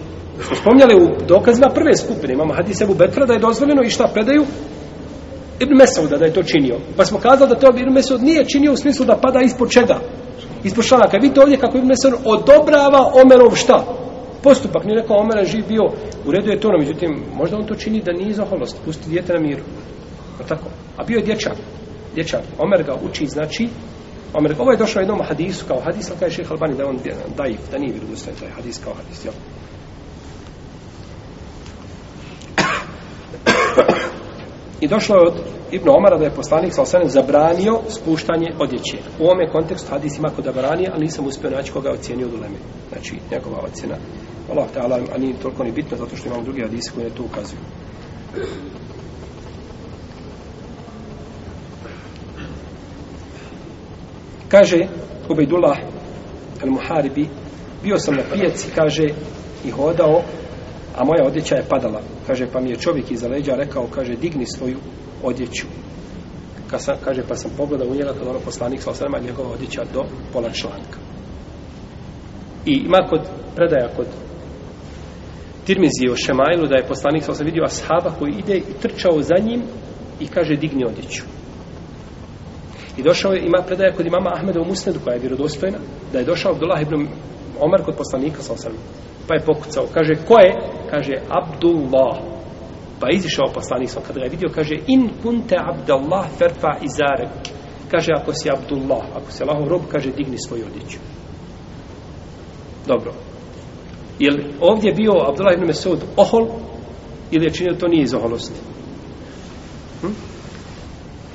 S2: Smo spomnjali u dokazima prve skupine, imamo hadis Ebu Bekra da je dozvoljeno i šta predaju? Ibn Mesuda da je to činio. Pa smo kazali da to Ibn Mesud nije činio u smislu da pada ispod čega? Ispod članaka. Vidite ovdje kako Ibn Mesud odobrava Omerov šta? Postupak. Nije rekao Omer je živ bio. U redu je to, no međutim, možda on to čini da nije zaholost. Pusti djete na miru. Tako. A bio je dječak. Dječak. Omer ga uči, znači, Omer, ovo je došao jednom hadisu kao hadis, ali kaže šeha Albani da je on daif, da nije vjerodostojan taj hadis kao hadis, jel? <coughs> I došlo je od Ibn Omara da je poslanik sa osanem zabranio spuštanje odjeće. U ovome kontekstu hadis ima kod zabranije, ali nisam uspio naći koga ocijenio od uleme. Znači, njegova ocjena. Allah te alam, a nije toliko ni bitno, zato što imamo drugi hadisi koji na to ukazuju. Kaže Ubejdullah al-Muharibi, bio sam na pijaci, kaže, i hodao a moja odjeća je padala. Kaže, pa mi je čovjek iza leđa rekao, kaže, digni svoju odjeću. Ka sam, kaže, pa sam pogledao u njega kada ono poslanik sa osrema njegova odjeća do pola članka. I ima kod predaja kod Tirmizi o Šemajlu da je poslanik sa osrema vidio ashaba koji ide i trčao za njim i kaže, digni odjeću. I došao je, ima predaja kod imama Ahmeda u Musnedu koja je vjerodostojna, da je došao Abdullah ibn Omar kod poslanika sa osam. pa je pokucao. Kaže, ko je? Kaže, Abdullah. Pa je izišao poslanik sa kada ga je vidio, kaže, in kunte Abdullah ferfa izarek. Kaže, ako si Abdullah, ako si Allahov rob, kaže, digni svoju odjeću. Dobro. Je li ovdje bio Abdullah ibn Mesud ohol ili je činio to nije iz oholosti? Hm?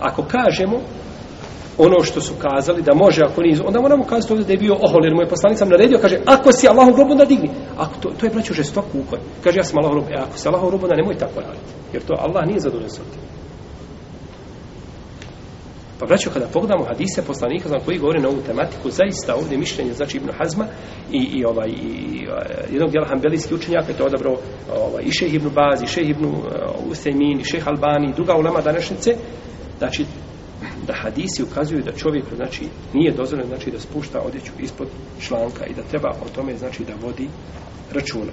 S2: Ako kažemo ono što su kazali da može ako nije onda moramo kazati ovdje da je bio ohol jer mu je poslanik sam naredio kaže ako si Allahov rob onda digni. Ako to, to je braćo žestok ukoj. Kaže ja sam Allahov rob e, ako si Allahov rob onda nemoj tako raditi jer to Allah nije zadovoljan sa tim. Pa braćo, kada pogledamo hadise poslanika znam, koji govore na ovu tematiku, zaista ovdje mišljenje, znači Ibn Hazma i, i, ovaj, i, e, jednog dijela hambelijskih učenjaka, to odabrao ovaj, i šeh Ibn Baz, i šeh Ibn uh, Usejmin, i šeh Albani, i druga ulema današnjice, znači da hadisi ukazuju da čovjek znači nije dozvoljeno znači da spušta odjeću ispod članka i da treba o tome znači da vodi računa.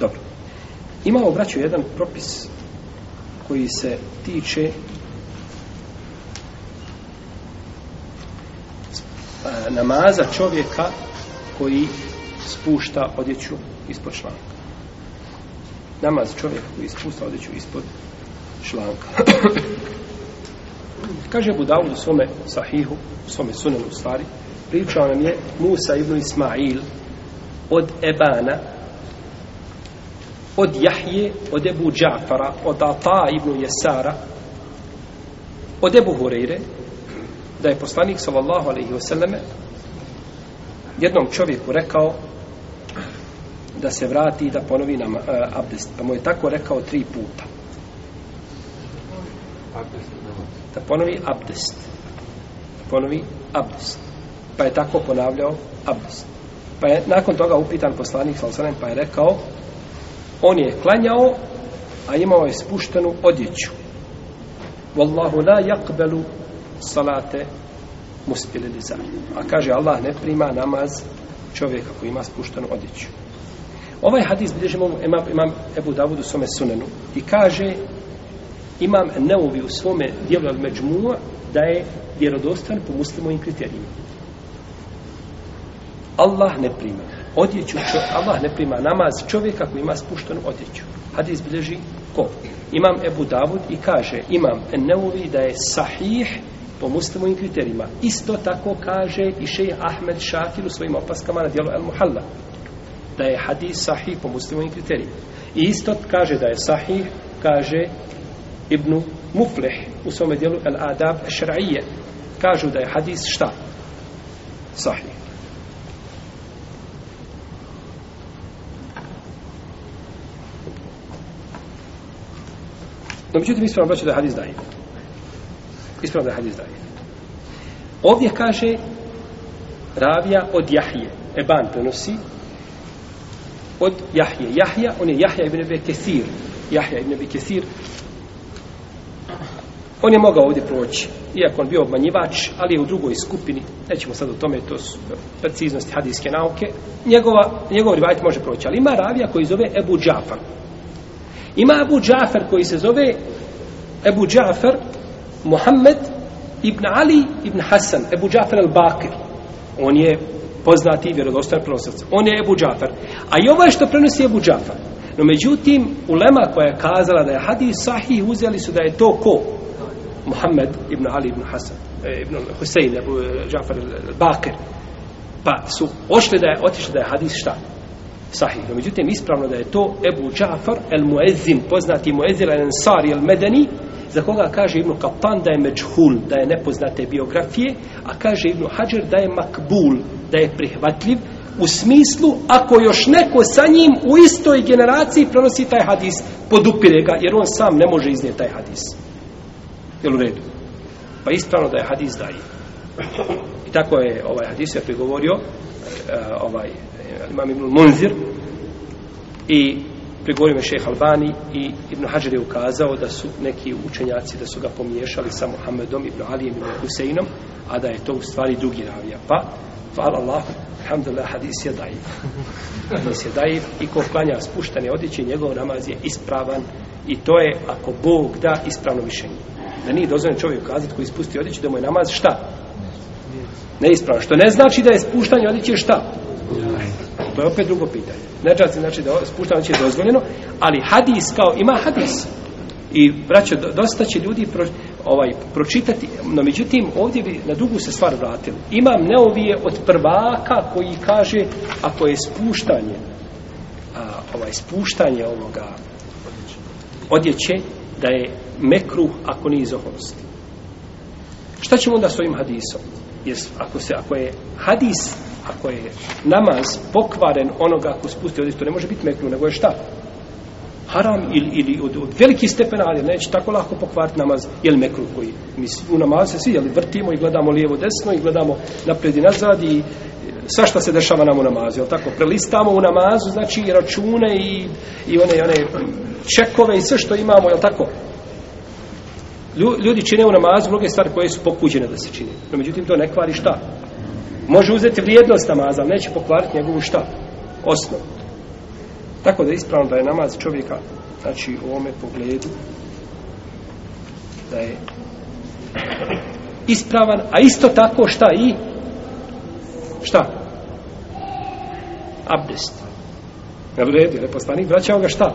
S2: Dobro. Imamo, braću, jedan propis koji se tiče namaza čovjeka koji spušta odjeću ispod članka. Namaz čovjek koji spušta odjeću ispod članka. <clears throat> Kaže Budavud u svome sahihu, u svome sunanu u stvari, pričao nam je Musa ibn Ismail od Ebana, od Jahje, od Ebu Džafara, od Ata ibn Jesara, od Ebu Hureyre, da je poslanik sallallahu alaihi wasallame jednom čovjeku rekao da se vrati i da ponovi nam uh, abdest. Pa mu je tako rekao tri puta. Da ponovi abdest. Da ponovi abdest. Pa je tako ponavljao abdest. Pa je nakon toga upitan poslanik alaihi pa je rekao on je klanjao a imao je spuštenu odjeću. Wallahu la yaqbalu salate muspili liza. A kaže Allah ne prima namaz čovjeka koji ima spuštenu odjeću. Ovaj hadis bilježimo imam, imam Ebu Davudu svome sunenu i kaže imam neuvi u svome dijelu al međmua da je vjerodostan po muslimovim kriterijima. Allah ne prima odjeću, Allah ne prima namaz čovjeka koji ima spuštenu odjeću. Hadis bilježi ko? Imam Ebu Davud i kaže imam Neuvi da je sahih po muslimovim kriterijima. Isto tako kaže i šejh Ahmed Šakir u svojim opaskama na dijelu El Muhalla. Da je hadis sahih po muslimovim kriterijima. I isto kaže da je sahih, kaže Ibnu Mufleh u svome dijelu El Adab Šra'ije. Kažu da je hadis šta? Sahih. No, međutim, ispravno braću da je hadis daje. Ispravno da je hadis daje. Ovdje kaže ravija od Jahije. Eban prenosi od Jahje. Jahja, on je Jahja ibn Ebe Kesir. Jahja ibn Ebe Kesir. On je mogao ovdje proći, iako on bio obmanjivač, ali je u drugoj skupini, nećemo sad o tome, to su preciznosti hadijske nauke, njegova, njegov rivajt može proći, ali ima ravija koji zove Ebu Džafar. Ima Ebu Džafar koji se zove Ebu Džafar Muhammed ibn Ali ibn Hasan, Ebu Džafar al-Bakir. On je poznati i vjerodostojan prenosac. On je Ebu Džafar. A i ovaj što prenosi Ebu Džafar. No međutim, ulema koja je kazala da je hadis sahih, uzeli su da je to ko? Muhammed ibn Ali ibn Hasan, e, ibn Husein, Ebu Džafar al-Bakir. Pa su ošli da je, otišli da je hadis šta? Sahih. No, međutim, ispravno da je to Ebu Džafar el Muezzin, poznati Muezzin el Ansari el Medeni, za koga kaže Ibnu Kapan da je međhul, da je nepoznate biografije, a kaže Ibnu Hajar da je makbul, da je prihvatljiv, u smislu, ako još neko sa njim u istoj generaciji prenosi taj hadis, podupire ga, jer on sam ne može iznijeti taj hadis. Jel u redu? Pa ispravno da je hadis daje. I tako je ovaj hadis je prigovorio uh, ovaj imam Ibn Munzir i prigovorio me šeha Albani i Ibn Hajar je ukazao da su neki učenjaci da su ga pomiješali sa Muhammedom Ibn Alijem Ibn Huseinom a da je to u stvari drugi ravija. Pa hvala Allah alhamdulillah hadis je dajiv hadis je dajiv i ko klanja spuštane odjeće njegov namaz je ispravan i to je ako Bog da ispravno mišljenje. Da nije dozvoljeno čovjek kazati koji ispusti odjeću da mu je namaz šta? Neispravan. Što ne znači da je spuštanje odjeće šta? To je opet drugo pitanje. Nečasti znači da spuštanje je dozvoljeno, ali hadis kao ima hadis. I braćo, dosta će ljudi pro, ovaj, pročitati, no međutim ovdje bi na dugu se stvar vratili. Imam neovije od prvaka koji kaže ako je spuštanje a, ovaj spuštanje ovoga odjeće da je mekruh ako nije iz oholosti. Šta ćemo onda s ovim hadisom? Jes, ako, se, ako je hadis ako je namaz pokvaren onoga ko spusti odjeću, to ne može biti mekru, nego je šta? Haram ili, ili od, od veliki stepen, ali neće tako lako pokvariti namaz, jel mekru koji mi u namazu se svi, jel vrtimo i gledamo lijevo desno i gledamo naprijed i nazad i e, sva šta se dešava nam u namazu, jel tako? Prelistamo u namazu, znači i račune i, i one, one čekove i sve što imamo, jel tako? Ljudi čine u namazu mnoge stvari koje su pokuđene da se čine. No, međutim, to ne kvari šta? Može uzeti vrijednost namaza, ali neće pokvariti njegovu šta? Osnovu. Tako da je ispravno da je namaz čovjeka, znači u ovome pogledu, da je ispravan, a isto tako šta i? Šta? Abdest. Na redu, je poslanik, vraćao ga šta?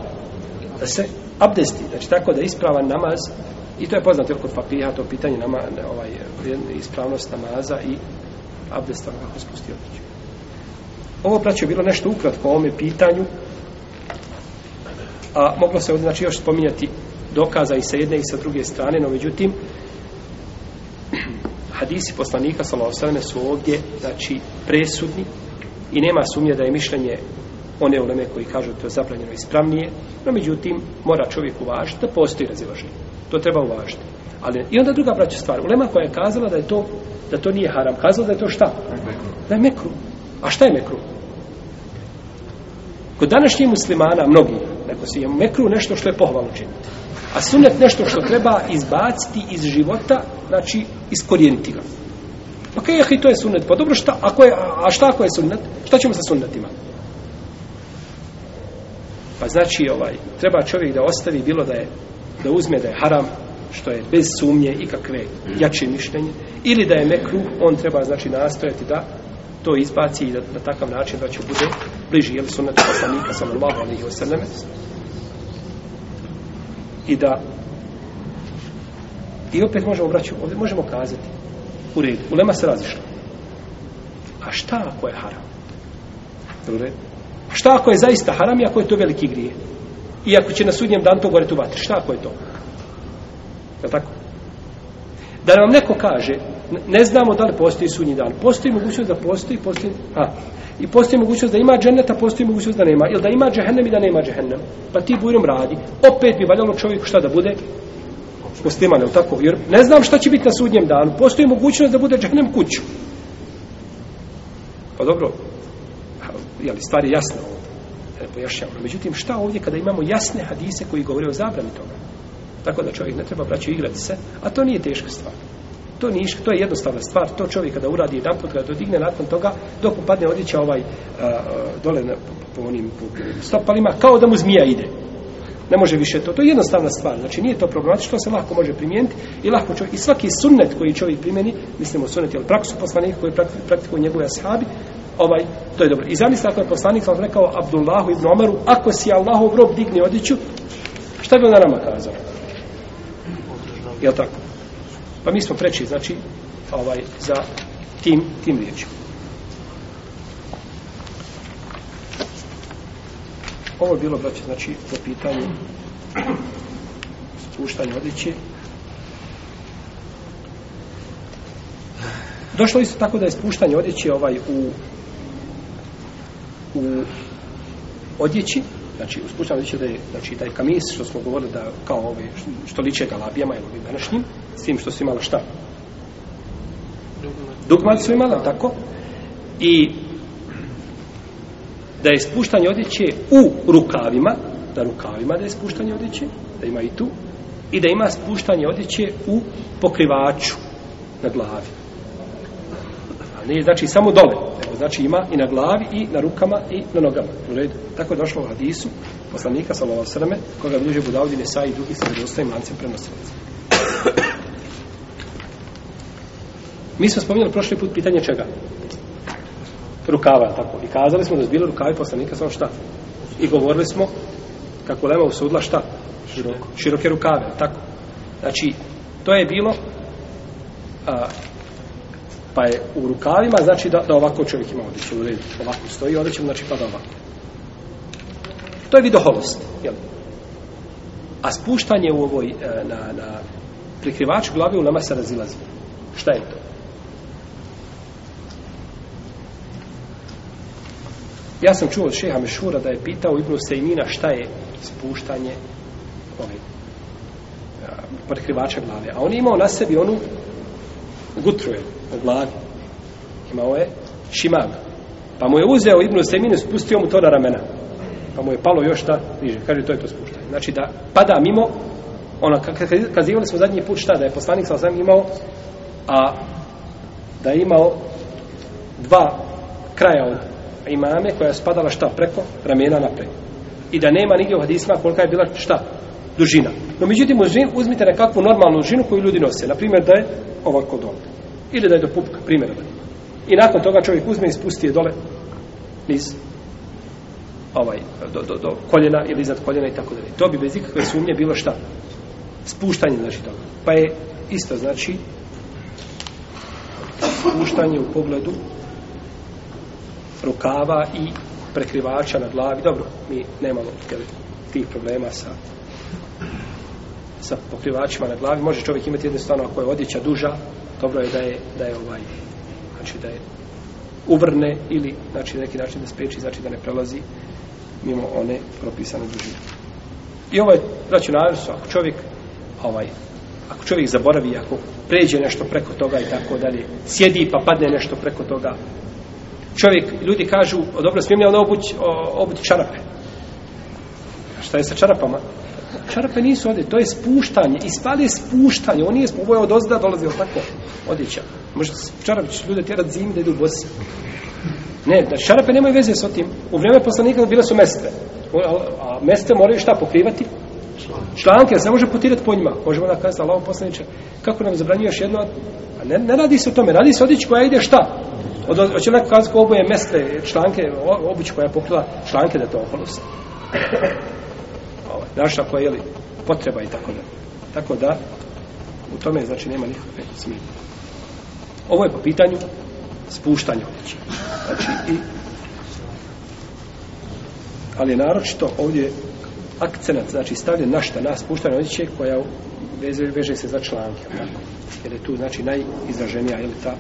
S2: Da se abdesti, znači tako da je ispravan namaz, i to je poznato kod papija, to pitanje nama, ovaj, ispravnost namaza i abdesta kako spusti odjeću. Ovo praće bilo nešto ukratko o ovome pitanju, a moglo se znači još spominjati dokaza i sa jedne i sa druge strane, no međutim, <clears throat> hadisi poslanika sallallahu su ovdje znači presudni i nema sumnje da je mišljenje one uleme koji kažu da to je zabranjeno ispravnije, no međutim mora čovjek uvažiti da postoji razilaženje. To treba uvažiti. Ali i onda druga braća stvar, ulema koja je kazala da je to da to nije haram, Kazao da je to šta? Da je mekru. A šta je mekru? Kod današnjih muslimana, mnogi, neko si je mekru nešto što je pohvalno činiti. A sunnet nešto što treba izbaciti iz života, znači iskorijeniti ga. Ok, je, to je sunnet. Pa dobro, šta, ako je, a šta ako je sunnet? Šta ćemo sa sunnetima? Pa znači, ovaj, treba čovjek da ostavi bilo da je, da uzme da je haram, što je bez sumnje i kakve jače mišljenje, ili da je mekru, on treba znači nastojati da to izbaci i da na takav način da će bude bliži jel sunnet poslanika sallallahu alejhi ve i da i opet možemo braći, ovdje možemo kazati u redu, ulema se razišla. A šta ako je haram? U redu? A šta ako je zaista haram i ako je to veliki grije i ako će na sudnjem dan to gore tu vatri šta ako je to? Je tako? Da nam neko kaže ne znamo da li postoji sudnji dan. Postoji mogućnost da postoji, postoji, a, i postoji mogućnost da ima dženeta, postoji mogućnost da nema. Ili da ima džehennem i da nema džehennem. Pa ti bujrom radi. Opet bi valjalo čovjeku šta da bude? Musliman, je tako? Jer ne znam šta će biti na sudnjem danu. Postoji mogućnost da bude džehennem kuću. Pa dobro, jeli, stvar je jasna ovdje. Ne pojašnjamo. Međutim, šta ovdje kada imamo jasne hadise koji govore o zabrani toga? Tako da čovjek ne treba braću igrati se, a to nije teška stvar. To nije to je jednostavna stvar, to čovjek kada uradi jedan put, kada dodigne nakon toga, dok upadne odjeća ovaj a, dole na, po, po onim po stopalima, kao da mu zmija ide. Ne može više to. To je jednostavna stvar. Znači nije to problematično, se lako može primijeniti i lako čovjek, i svaki sunnet koji čovjek primjeni, mislimo sunnet, ali praksu poslanika koji praktikuju njegove ashabi, ovaj, to je dobro. I zamislite ako je poslanik sam rekao Abdullahu ibn Omaru, ako si Allahov rob digne odjeću, šta bi on nama kazao? Jel tako? Pa mi smo preči, znači, ovaj, za tim, tim riječima. Ovo je bilo, braće, znači, po pitanju spuštanja odjeće. Došlo isto tako da je spuštanje odjeće ovaj u u odjeći, znači u spuštanje odjeće da je, znači, taj kamis, što smo govorili da kao ove, što liče galabijama ili ovim današnjim, s tim što su imala šta? Dugmat su imala, tako? I da je spuštanje odjeće u rukavima, na rukavima da je spuštanje odjeće, da ima i tu, i da ima spuštanje odjeće u pokrivaču na glavi. Nije ne znači samo dole, nego znači ima i na glavi, i na rukama, i na nogama. U redu. Tako je došlo u hadisu poslanika, sallallahu sallam, koga bliže Budavdine sa i drugi sa redostojim lancem prenosilaca. <coughs> Mi smo spominjali prošli put pitanje čega? Rukava, tako. I kazali smo da su bili rukavi poslanika samo šta? I govorili smo kako Lema usudla šta? Široko. Široke rukave, tako. Znači, to je bilo a, pa je u rukavima, znači da, da ovako čovjek ima odjeću u redu. Ovako stoji odjeću, znači pada ovako. To je vidoholost, jel? A spuštanje u ovoj, e, na, na prikrivaču glave u nama se razilazi. Šta je to? Ja sam čuo od šeha Mešura da je pitao Ibnu Sejmina šta je spuštanje ovaj, e, prekrivača glave. A on je imao na sebi onu gutruje na glavi. Imao je šimag. Pa mu je uzeo Ibnu Seminu, spustio mu to na ramena. Pa mu je palo još šta niže. Kaže, to je to spuštanje. Znači da pada mimo, ono, kazivali smo zadnji put šta, da je poslanik sa imao, a da je imao dva kraja od imame koja je spadala šta preko ramena napred. I da nema nigdje u hadisma kolika je bila šta dužina. No međutim uzmite nekakvu normalnu dužinu koju ljudi nose. Na primjer da je ovako dole. Ili da je do pupka, primjer I nakon toga čovjek uzme i spusti je dole niz ovaj, do, do, do koljena ili iznad koljena i tako dalje. To bi bez ikakve sumnje bilo šta? Spuštanje znači toga. Pa je isto znači spuštanje u pogledu rukava i prekrivača na glavi. Dobro, mi nemamo jel, tih problema sa sa pokrivačima na glavi. Može čovjek imati jednostavno ako je odjeća duža, dobro je da je, da je ovaj, znači da je uvrne ili znači na neki način da spreči, znači da ne prelazi mimo one propisane dužine. I ovo je, znači, naravno, ako čovjek ovaj, ako čovjek zaboravi, ako pređe nešto preko toga i tako dalje, sjedi pa padne nešto preko toga. Čovjek, ljudi kažu, o, dobro, smijem li ono obući, obući čarape? A šta je sa čarapama? Čarape nisu ovdje, to je spuštanje. I spali je spuštanje, on nije ovo je od ozda dolazi, tako, odjeća. Možda čarape će ljude tjerati zimi da idu bosi. Ne, da šarape nemaju veze s tim. U vrijeme poslanika bile su meste. A meste moraju šta pokrivati? Članke, se može potirati po njima. Možemo da kazati, Allaho poslaniče, kako nam zabranjuje još jedno? A ne, ne radi se o tome, radi se odjeći koja ide šta? Od, hoće neko kazati ko oboje meste, članke, obuć koja je pokrila članke da to okolo Znaš ako je li potreba i tako da. Tako da, u tome znači nema nikakve smije. Ovo je po pitanju spuštanja odjeće. Znači, i, ali je naročito ovdje akcenat, znači stavljen na šta, na spuštanje odjeće koja veže, veže se za članke. Tako? Jer je tu, znači, najizraženija, je li ta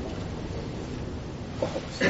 S2: oholost.